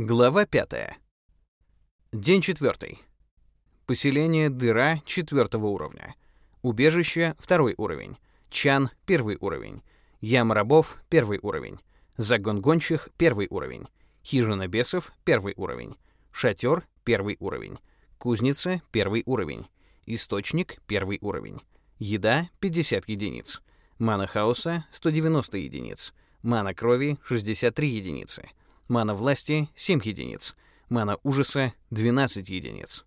Глава 5. День 4. Поселение Дыра 4 уровня. Убежище 2 уровень. Чан 1 уровень. Яма рабов 1 уровень. Загон гончих 1 уровень. Хижина бесов 1 уровень. Шатер 1 уровень. Кузница 1 уровень. Источник 1 уровень. Еда 50 единиц. Мана хаоса 190 единиц. Мана крови 63 единицы. Мана власти — 7 единиц. Мана ужаса — 12 единиц.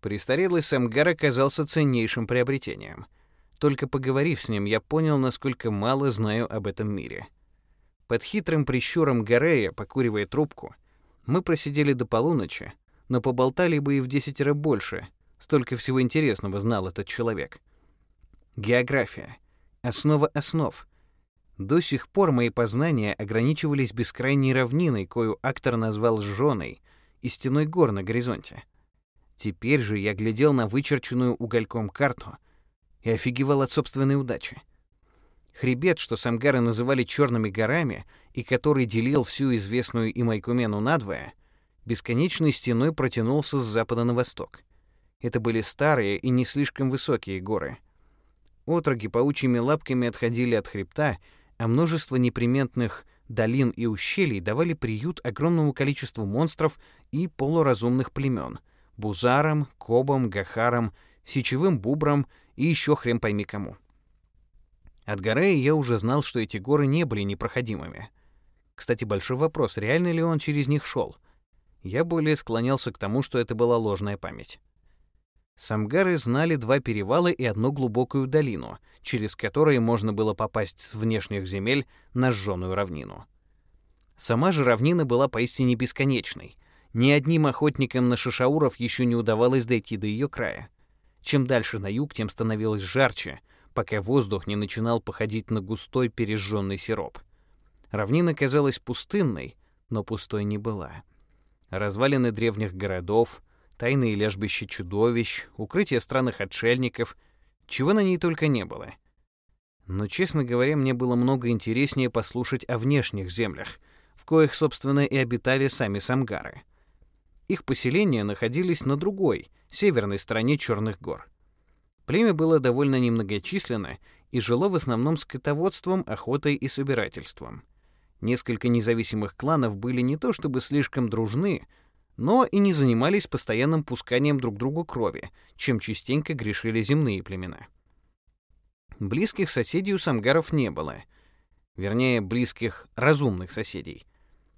Престарелый Самгар оказался ценнейшим приобретением. Только поговорив с ним, я понял, насколько мало знаю об этом мире. Под хитрым прищуром Гарея, покуривая трубку, мы просидели до полуночи, но поболтали бы и в десятеро больше. Столько всего интересного знал этот человек. География. Основа основ — до сих пор мои познания ограничивались бескрайней равниной, кою актор назвал «жженой», и стеной гор на горизонте. Теперь же я глядел на вычерченную угольком карту и офигевал от собственной удачи. Хребет, что самгары называли черными горами и который делил всю известную им Айкумену надвое, бесконечной стеной протянулся с запада на восток. Это были старые и не слишком высокие горы. Отроги паучьими лапками отходили от хребта а множество неприметных долин и ущелий давали приют огромному количеству монстров и полуразумных племен — бузарам, кобам, гахарам, сечевым бубрам и еще хрен пойми кому. От горы я уже знал, что эти горы не были непроходимыми. Кстати, большой вопрос, реально ли он через них шел. Я более склонялся к тому, что это была ложная память. Самгары знали два перевала и одну глубокую долину, через которые можно было попасть с внешних земель на сжёную равнину. Сама же равнина была поистине бесконечной. Ни одним охотникам на шишауров еще не удавалось дойти до ее края. Чем дальше на юг, тем становилось жарче, пока воздух не начинал походить на густой пережженный сироп. Равнина казалась пустынной, но пустой не была. Развалины древних городов, тайные лежбища чудовищ, укрытия странных отшельников, чего на ней только не было. Но, честно говоря, мне было много интереснее послушать о внешних землях, в коих, собственно, и обитали сами самгары. Их поселения находились на другой, северной стороне Черных гор. Племя было довольно немногочисленно и жило в основном скотоводством, охотой и собирательством. Несколько независимых кланов были не то чтобы слишком дружны, но и не занимались постоянным пусканием друг другу крови, чем частенько грешили земные племена. Близких соседей у самгаров не было. Вернее, близких разумных соседей.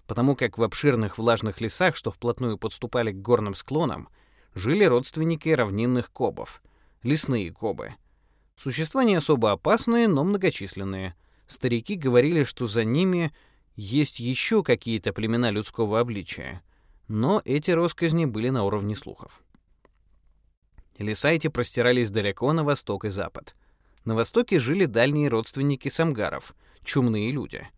Потому как в обширных влажных лесах, что вплотную подступали к горным склонам, жили родственники равнинных кобов, лесные кобы. Существа не особо опасные, но многочисленные. Старики говорили, что за ними есть еще какие-то племена людского обличия — но эти росказни были на уровне слухов. Леса эти простирались далеко на восток и запад. На востоке жили дальние родственники самгаров, чумные люди.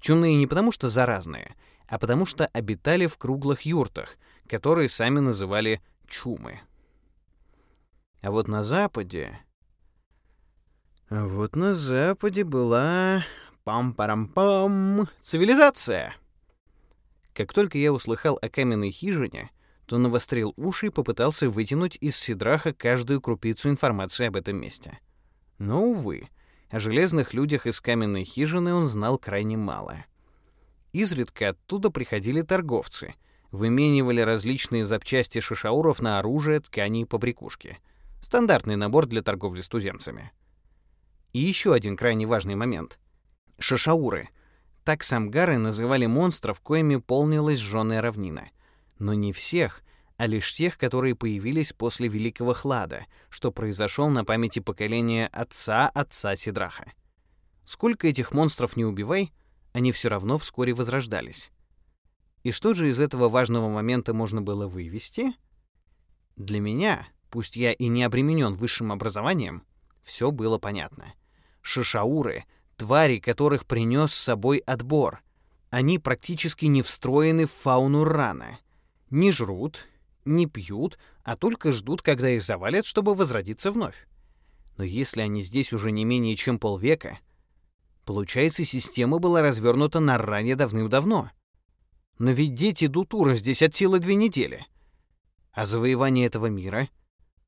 Чумные не потому что заразные, а потому что обитали в круглых юртах, которые сами называли чумы. А вот на западе... А вот на западе была... Пам-парам-пам... Цивилизация! Как только я услыхал о каменной хижине, то навострил уши и попытался вытянуть из Сидраха каждую крупицу информации об этом месте. Но, увы, о железных людях из каменной хижины он знал крайне мало. Изредка оттуда приходили торговцы, выменивали различные запчасти шишауров на оружие, ткани и побрякушки. Стандартный набор для торговли с туземцами. И еще один крайне важный момент. Шишауры так самгары называли монстров, коими полнилась жженая равнина. Но не всех, а лишь тех, которые появились после Великого Хлада, что произошел на памяти поколения отца отца Сидраха. Сколько этих монстров не убивай, они все равно вскоре возрождались. И что же из этого важного момента можно было вывести? Для меня, пусть я и не обременен высшим образованием, все было понятно. Шишауры — твари, которых принес с собой отбор. Они практически не встроены в фауну рана. Не жрут, не пьют, а только ждут, когда их завалят, чтобы возродиться вновь. Но если они здесь уже не менее чем полвека, получается, система была развернута на ране давным-давно. Но ведь дети Дутура здесь от силы две недели. А завоевание этого мира?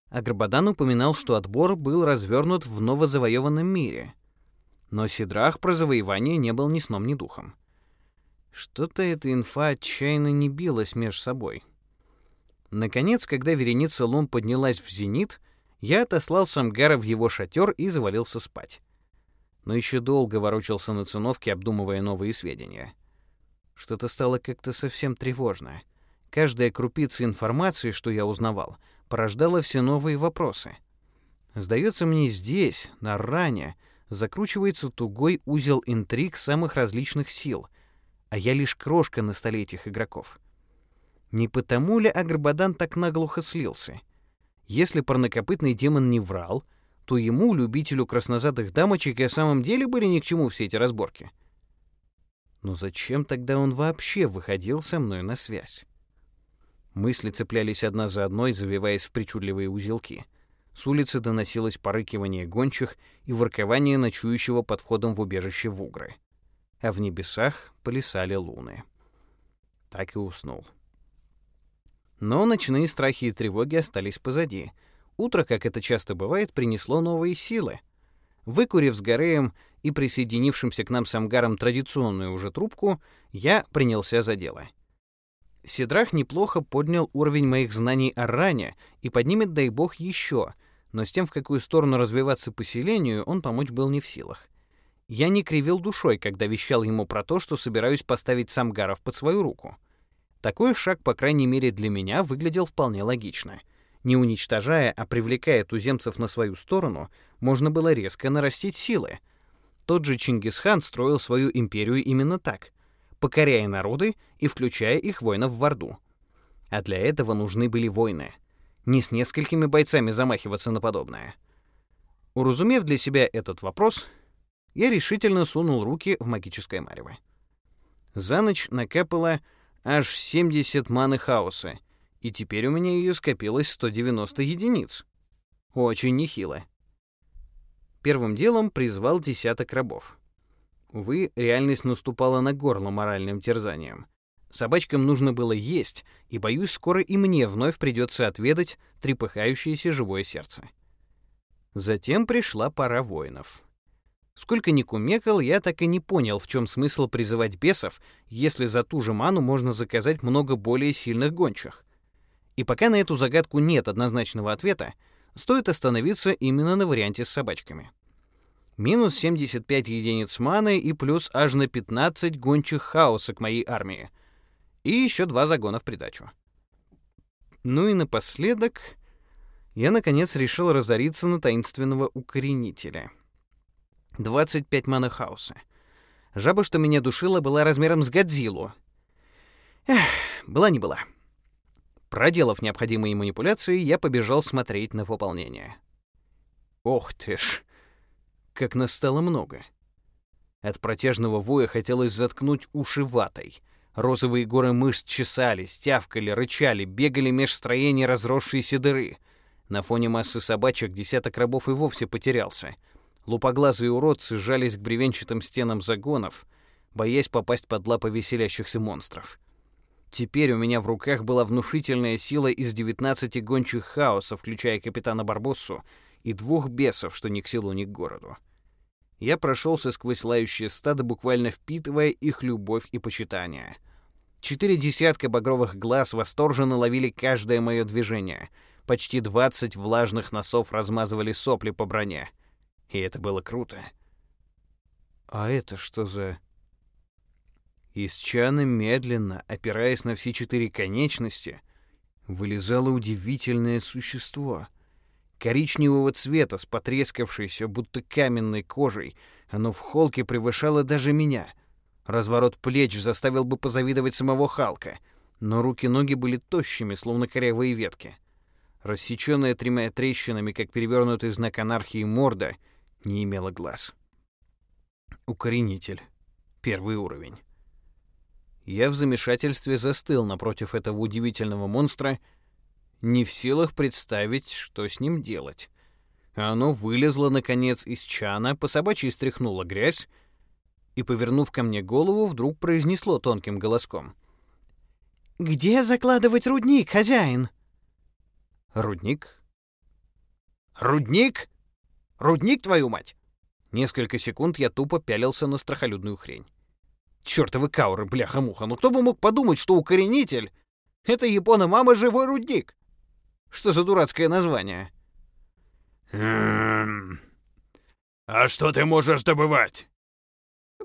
Агрбадан упоминал, что отбор был развернут в новозавоеванном мире. Но Сидрах про завоевание не был ни сном, ни духом. Что-то эта инфа отчаянно не билась меж собой. Наконец, когда вереница лун поднялась в зенит, я отослал Самгара в его шатер и завалился спать. Но еще долго ворочался на циновке, обдумывая новые сведения. Что-то стало как-то совсем тревожно. Каждая крупица информации, что я узнавал, порождала все новые вопросы. Сдается мне здесь, на ране, закручивается тугой узел интриг самых различных сил, а я лишь крошка на столе этих игроков. Не потому ли Агрбадан так наглухо слился? Если парнокопытный демон не врал, то ему, любителю краснозадых дамочек, и в самом деле были ни к чему все эти разборки. Но зачем тогда он вообще выходил со мной на связь? Мысли цеплялись одна за одной, завиваясь в причудливые узелки. С улицы доносилось порыкивание гончих и воркование ночующего под входом в убежище вугры. А в небесах плясали луны. Так и уснул. Но ночные страхи и тревоги остались позади. Утро, как это часто бывает, принесло новые силы. Выкурив с Гореем и присоединившимся к нам с Амгаром традиционную уже трубку, я принялся за дело. Сидрах неплохо поднял уровень моих знаний о ране и поднимет, дай бог, еще, но с тем, в какую сторону развиваться поселению, он помочь был не в силах. Я не кривил душой, когда вещал ему про то, что собираюсь поставить Самгаров под свою руку — такой шаг, по крайней мере для меня, выглядел вполне логично. Не уничтожая, а привлекая туземцев на свою сторону, можно было резко нарастить силы. Тот же Чингисхан строил свою империю именно так, покоряя народы и включая их воинов в Орду. А для этого нужны были войны. Не с несколькими бойцами замахиваться на подобное. Уразумев для себя этот вопрос, я решительно сунул руки в магическое марево. За ночь накапало аж 70 маны хаоса, и теперь у меня ее скопилось 190 единиц. Очень нехило. Первым делом призвал десяток рабов. Увы, реальность наступала на горло моральным терзанием. Собачкам нужно было есть, и, боюсь, скоро и мне вновь придется отведать трепыхающееся живое сердце. Затем пришла пора воинов. Сколько ни кумекал, я так и не понял, в чем смысл призывать бесов, если за ту же ману можно заказать много более сильных гончих. И пока на эту загадку нет однозначного ответа, стоит остановиться именно на варианте с собачками. Минус 75 единиц маны и плюс аж на 15 гончих хаоса к моей армии. И еще два загона в придачу. Ну и напоследок я наконец решил разориться на таинственного укоренителя — 25 маны хаоса. Жаба, что меня душила, была размером с Годзиллу. Эх, была не была. Проделав необходимые манипуляции, я побежал смотреть на пополнение. Ох ты ж, как нас стало много. От протяжного воя хотелось заткнуть уши ватой. Розовые горы мышц чесались, тявкали, рычали, бегали меж строений разросшиеся дыры. На фоне массы собачек десяток рабов и вовсе потерялся — Лупоглазые уродцы сжались к бревенчатым стенам загонов, боясь попасть под лапы веселящихся монстров. Теперь у меня в руках была внушительная сила из 19 гончих хаоса, включая капитана Барбоссу, и двух бесов, что ни к селу, ни к городу. Я прошелся сквозь лающие стадо, буквально впитывая их любовь и почитание. Четыре десятка багровых глаз восторженно ловили каждое мое движение. Почти двадцать влажных носов размазывали сопли по броне. И это было круто. А это что за... Из чана медленно, опираясь на все четыре конечности, вылезало удивительное существо. Коричневого цвета, с потрескавшейся, будто каменной кожей, оно в холке превышало даже меня. Разворот плеч заставил бы позавидовать самого Халка, но руки-ноги были тощими, словно корявые ветки. Рассеченная тремя трещинами, как перевернутый знак анархии морда — не имела глаз. Укоренитель. Первый уровень. Я в замешательстве застыл напротив этого удивительного монстра, не в силах представить, что с ним делать. Оно вылезло, наконец, из чана, по собачьи стряхнуло грязь и, повернув ко мне голову, вдруг произнесло тонким голоском. «Где закладывать рудник, хозяин?» «Рудник? Рудник? Рудник, твою мать!» Несколько секунд я тупо пялился на страхолюдную хрень. Чёртовы кауры, бляха-муха, ну кто бы мог подумать, что укоренитель — это япона-мама живой рудник? Что за дурацкое название? Эм... А что ты можешь добывать?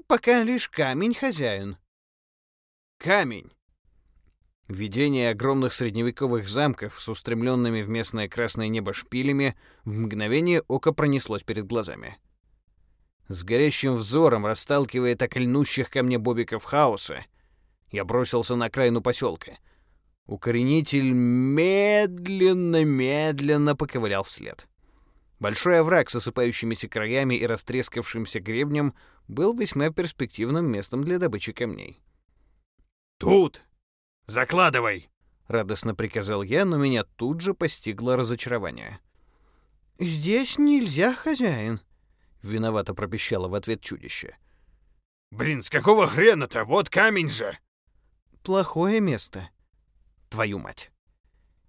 Пока лишь камень, хозяин. Камень. Видение огромных средневековых замков с устремленными в местное красное небо шпилями в мгновение ока пронеслось перед глазами. С горящим взором, расталкивая так льнущих ко мне бобиков хаоса, я бросился на окраину поселка. Укоренитель медленно-медленно поковылял вслед. Большой овраг с осыпающимися краями и растрескавшимся гребнем был весьма перспективным местом для добычи камней. «Тут! Закладывай!» — радостно приказал я, но меня тут же постигло разочарование. «Здесь нельзя, хозяин», — виновато пропищало в ответ чудище. «Блин, с какого хрена-то? Вот камень же!» «Плохое место». «Твою мать!»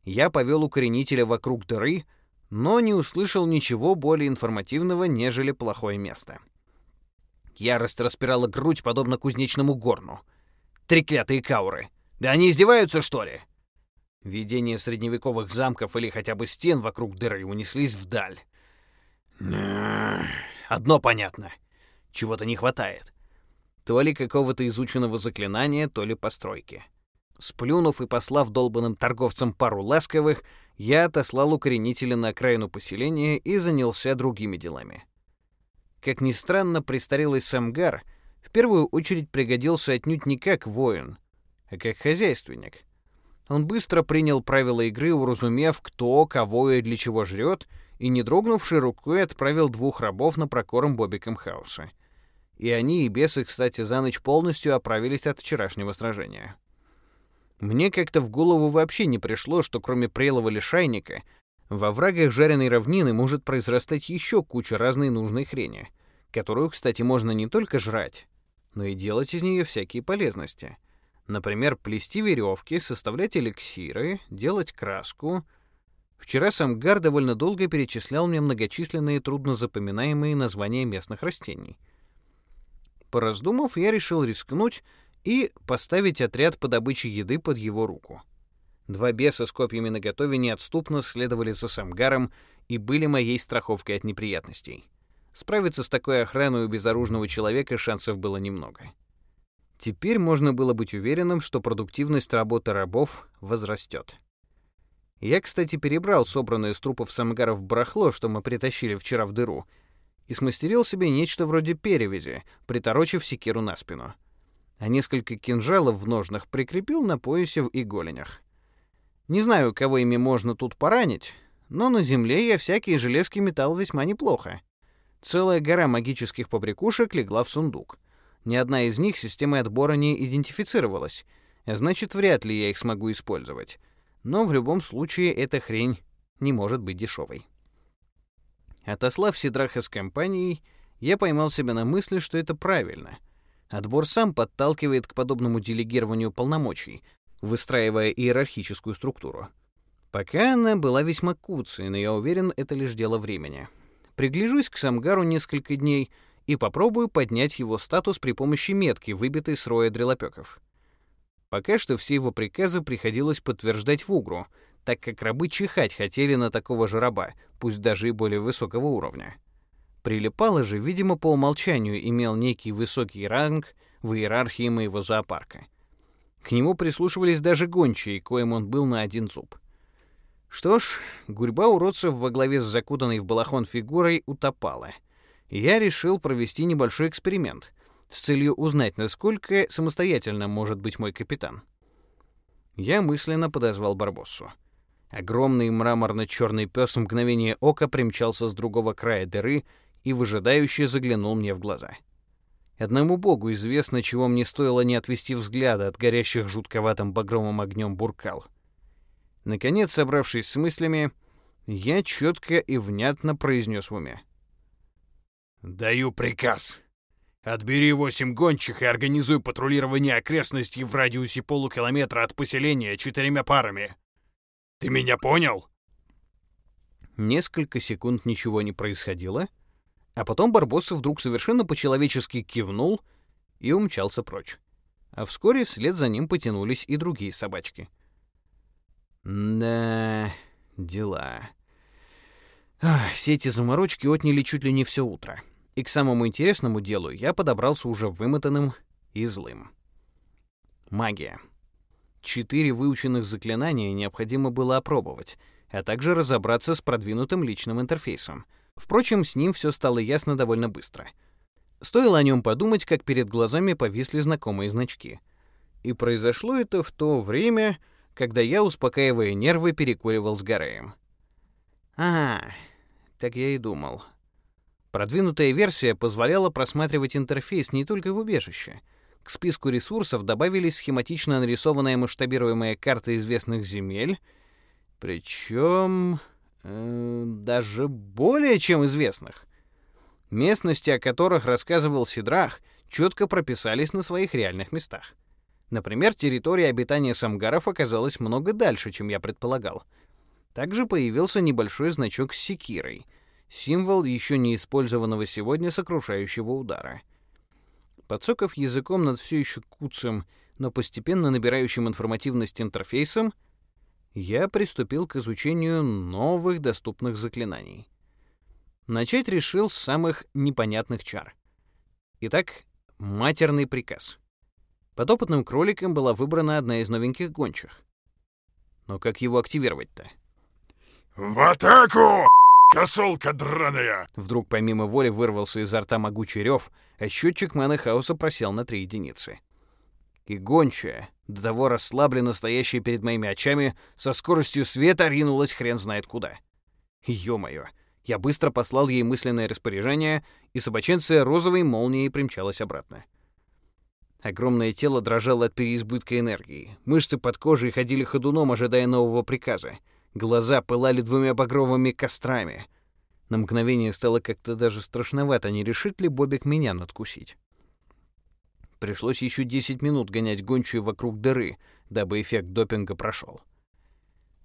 Я повел укоренителя вокруг дыры, но не услышал ничего более информативного, нежели плохое место. Ярость распирала грудь, подобно кузнечному горну. Треклятые кауры! Да они издеваются, что ли? Видение средневековых замков или хотя бы стен вокруг дыры унеслись вдаль. Одно понятно. Чего-то не хватает. То ли какого-то изученного заклинания, то ли постройки. Сплюнув и послав долбанным торговцам пару ласковых, я отослал укоренителя на окраину поселения и занялся другими делами. Как ни странно, престарелый Самгар в первую очередь пригодился отнюдь не как воин, а как хозяйственник. Он быстро принял правила игры, уразумев, кто, кого и для чего жрет, и, не дрогнувшей рукой, отправил двух рабов на прокорм Бобиком Хауса. И они, и бесы, кстати, за ночь полностью оправились от вчерашнего сражения. Мне как-то в голову вообще не пришло, что кроме прелого лишайника, во врагах жареной равнины может произрастать еще куча разной нужной хрени, которую, кстати, можно не только жрать, но и делать из нее всякие полезности. Например, плести веревки, составлять эликсиры, делать краску. Вчера сам Гар довольно долго перечислял мне многочисленные труднозапоминаемые названия местных растений. Пораздумав, я решил рискнуть и поставить отряд по добыче еды под его руку. Два беса с копьями наготове неотступно следовали за Самгаром и были моей страховкой от неприятностей. Справиться с такой охраной у безоружного человека шансов было немного. Теперь можно было быть уверенным, что продуктивность работы рабов возрастет. Я, кстати, перебрал собранное из трупов самгаров барахло, что мы притащили вчера в дыру, и смастерил себе нечто вроде перевязи, приторочив секиру на спину — а несколько кинжалов в ножнах прикрепил на поясе и голенях. Не знаю, кого ими можно тут поранить, но на земле я всякие железки металл весьма неплохо. Целая гора магических побрякушек легла в сундук. Ни одна из них системой отбора не идентифицировалась, а значит, вряд ли я их смогу использовать. Но в любом случае эта хрень не может быть дешевой. Отослав Сидраха с компанией, я поймал себя на мысли, что это правильно — Отбор сам подталкивает к подобному делегированию полномочий, выстраивая иерархическую структуру. Пока она была весьма куцей, но я уверен, это лишь дело времени. Пригляжусь к Самгару несколько дней и попробую поднять его статус при помощи метки, выбитой с роя дрелопёков. Пока что все его приказы приходилось подтверждать в угру, так как рабы чихать хотели на такого же раба, пусть даже и более высокого уровня. Прилипало же, видимо, по умолчанию имел некий высокий ранг в иерархии моего зоопарка. К нему прислушивались даже гончие, коим он был на один зуб. Что ж, гурьба уродцев во главе с закутанной в балахон фигурой утопала. Я решил провести небольшой эксперимент с целью узнать, насколько самостоятельно может быть мой капитан. Я мысленно подозвал Барбоссу. Огромный мраморно-черный пес в мгновение ока примчался с другого края дыры и выжидающе заглянул мне в глаза. Одному богу известно, чего мне стоило не отвести взгляда от горящих жутковатым багровым огнем буркал. Наконец, собравшись с мыслями, я четко и внятно произнес в уме. «Даю приказ. Отбери восемь гончих и организуй патрулирование окрестностей в радиусе полукилометра от поселения четырьмя парами. Ты меня понял?» Несколько секунд ничего не происходило, а потом Барбосса вдруг совершенно по-человечески кивнул и умчался прочь. А вскоре вслед за ним потянулись и другие собачки. Да, дела. Ах, все эти заморочки отняли чуть ли не все утро. И к самому интересному делу я подобрался уже вымотанным и злым. Магия. Четыре выученных заклинания необходимо было опробовать, а также разобраться с продвинутым личным интерфейсом. Впрочем, с ним все стало ясно довольно быстро. Стоило о нем подумать, как перед глазами повисли знакомые значки. И произошло это в то время, когда я, успокаивая нервы, перекуривал с Гареем. А, так я и думал. Продвинутая версия позволяла просматривать интерфейс не только в убежище. К списку ресурсов добавились схематично нарисованная масштабируемая карта известных земель, причем э, даже более чем известных. Местности, о которых рассказывал Сидрах, четко прописались на своих реальных местах. Например, территория обитания самгаров оказалась много дальше, чем я предполагал. Также появился небольшой значок с секирой — символ еще не использованного сегодня сокрушающего удара. Подсоков языком над все еще куцым, но постепенно набирающим информативность интерфейсом, я приступил к изучению новых доступных заклинаний. Начать решил с самых непонятных чар. Итак, матерный приказ. Под опытным кроликом была выбрана одна из новеньких гончих. Но как его активировать-то? «В атаку!» «Косолка драная!» Вдруг помимо воли вырвался изо рта могучий рев, а счетчик маны хаоса просел на три единицы. И гончая, до того расслабленно стоящая перед моими очами, со скоростью света ринулась хрен знает куда. Ё-моё! Я быстро послал ей мысленное распоряжение, и собаченция розовой молнией примчалась обратно. Огромное тело дрожало от переизбытка энергии. Мышцы под кожей ходили ходуном, ожидая нового приказа. Глаза пылали двумя багровыми кострами. На мгновение стало как-то даже страшновато, не решит ли Бобик меня надкусить. Пришлось еще 10 минут гонять гончую вокруг дыры, дабы эффект допинга прошел.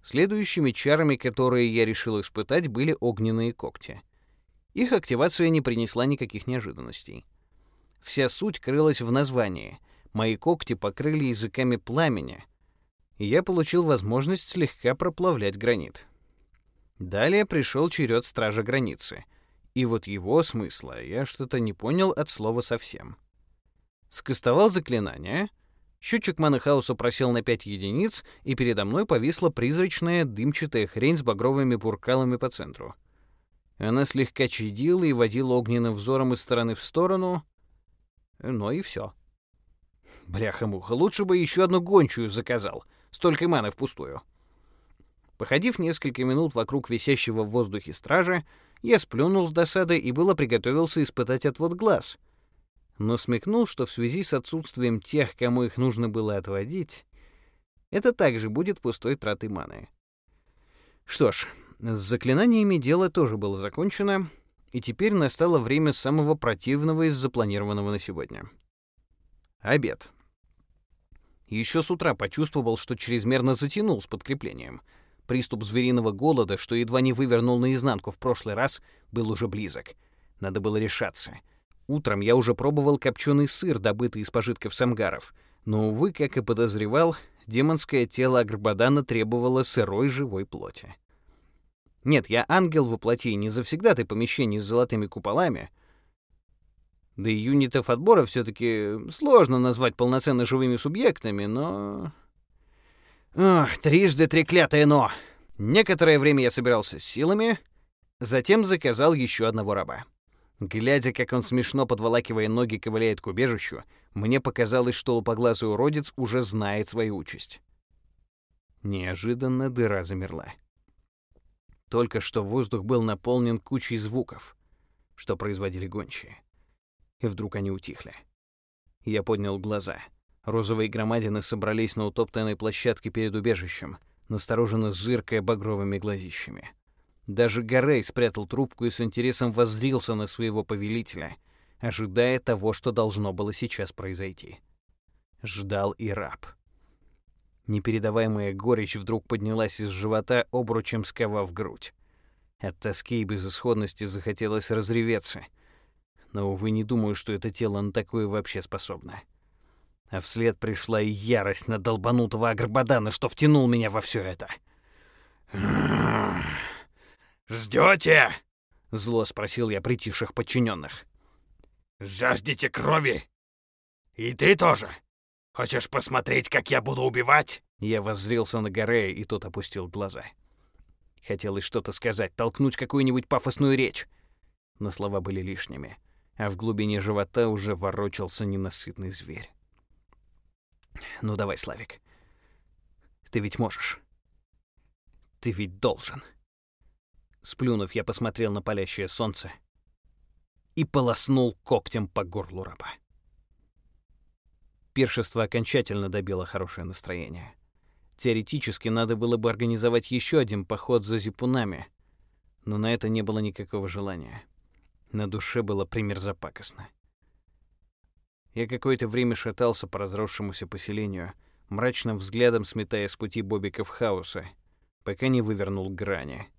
Следующими чарами, которые я решил испытать, были огненные когти. Их активация не принесла никаких неожиданностей. Вся суть крылась в названии. Мои когти покрыли языками пламени, я получил возможность слегка проплавлять гранит. Далее пришел черед стража границы. И вот его смысла я что-то не понял от слова совсем. Скостовал заклинание, счетчик манахауса просел на 5 единиц, и передо мной повисла призрачная дымчатая хрень с багровыми буркалами по центру. Она слегка чадила и водила огненным взором из стороны в сторону, но и все. Бляха-муха, лучше бы еще одну гончую заказал — Столько маны впустую. Походив несколько минут вокруг висящего в воздухе стража, я сплюнул с досады и было приготовился испытать отвод глаз. Но смекнул, что в связи с отсутствием тех, кому их нужно было отводить, это также будет пустой тратой маны. Что ж, с заклинаниями дело тоже было закончено, и теперь настало время самого противного из запланированного на сегодня. Обед. Еще с утра почувствовал, что чрезмерно затянул с подкреплением. Приступ звериного голода, что едва не вывернул наизнанку в прошлый раз, был уже близок. Надо было решаться. Утром я уже пробовал копченый сыр, добытый из пожитков самгаров. Но, увы, как и подозревал, демонское тело Агрбадана требовало сырой живой плоти. Нет, я ангел воплоти, не завсегдатый помещений с золотыми куполами, да и юнитов отбора все-таки сложно назвать полноценно живыми субъектами, но... Ох, трижды треклятое «но». Некоторое время я собирался с силами, затем заказал еще одного раба. Глядя, как он смешно подволакивая ноги ковыляет к убежищу, мне показалось, что лупоглазый уродец уже знает свою участь. Неожиданно дыра замерла. Только что воздух был наполнен кучей звуков, что производили гончие и вдруг они утихли. Я поднял глаза. Розовые громадины собрались на утоптанной площадке перед убежищем, настороженно зыркая багровыми глазищами. Даже Гарей спрятал трубку и с интересом воззрился на своего повелителя, ожидая того, что должно было сейчас произойти. Ждал и раб. Непередаваемая горечь вдруг поднялась из живота, обручем сковав грудь. От тоски и безысходности захотелось разреветься. Но, увы, не думаю, что это тело на такое вообще способно. А вслед пришла и ярость на долбанутого Агрбадана, что втянул меня во все это. «Ждете?» — зло спросил я притихших подчиненных. «Жаждете крови? И ты тоже? Хочешь посмотреть, как я буду убивать?» Я воззрился на Горея, и тот опустил глаза. Хотелось что-то сказать, толкнуть какую-нибудь пафосную речь. Но слова были лишними, а в глубине живота уже ворочался ненасытный зверь. «Ну давай, Славик. Ты ведь можешь. Ты ведь должен». Сплюнув, я посмотрел на палящее солнце и полоснул когтем по горлу раба. Пиршество окончательно добило хорошее настроение. Теоретически надо было бы организовать еще один поход за зипунами, но на это не было никакого желания. На душе было примерзапакостно. Я какое-то время шатался по разросшемуся поселению, мрачным взглядом сметая с пути бобиков хаоса, пока не вывернул грани.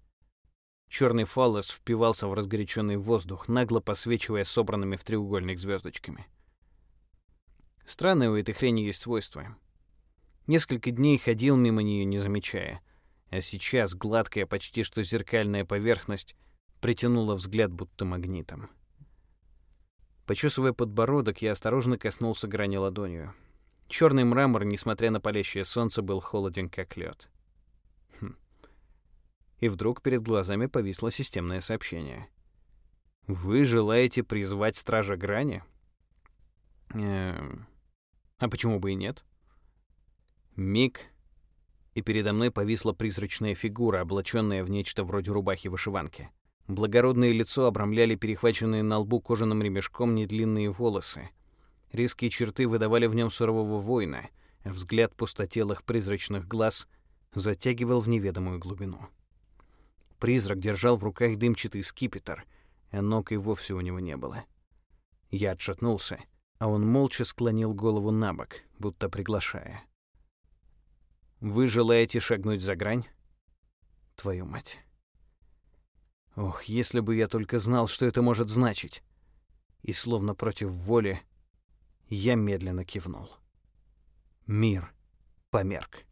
Черный фаллос впивался в разгоряченный воздух, нагло посвечивая собранными в треугольник звездочками. Странное у этой хрени есть свойство. Несколько дней ходил мимо нее, не замечая. А сейчас гладкая, почти что зеркальная поверхность притянула взгляд будто магнитом. Почесывая подбородок, я осторожно коснулся грани ладонью. Черный мрамор, несмотря на палящее солнце, был холоден, как лед. И вдруг перед глазами повисло системное сообщение. «Вы желаете призвать Стража Грани?» Эм... А почему бы и нет? Миг, и передо мной повисла призрачная фигура, облаченная в нечто вроде рубахи-вышиванки. Благородное лицо обрамляли перехваченные на лбу кожаным ремешком недлинные волосы. Резкие черты выдавали в нем сурового воина, взгляд пустотелых призрачных глаз затягивал в неведомую глубину. Призрак держал в руках дымчатый скипетр, а ног и вовсе у него не было. Я отшатнулся — а он молча склонил голову на бок, будто приглашая. «Вы желаете шагнуть за грань?» «Твою мать!» Ох, если бы я только знал, что это может значить. И словно против воли, я медленно кивнул. Мир померк.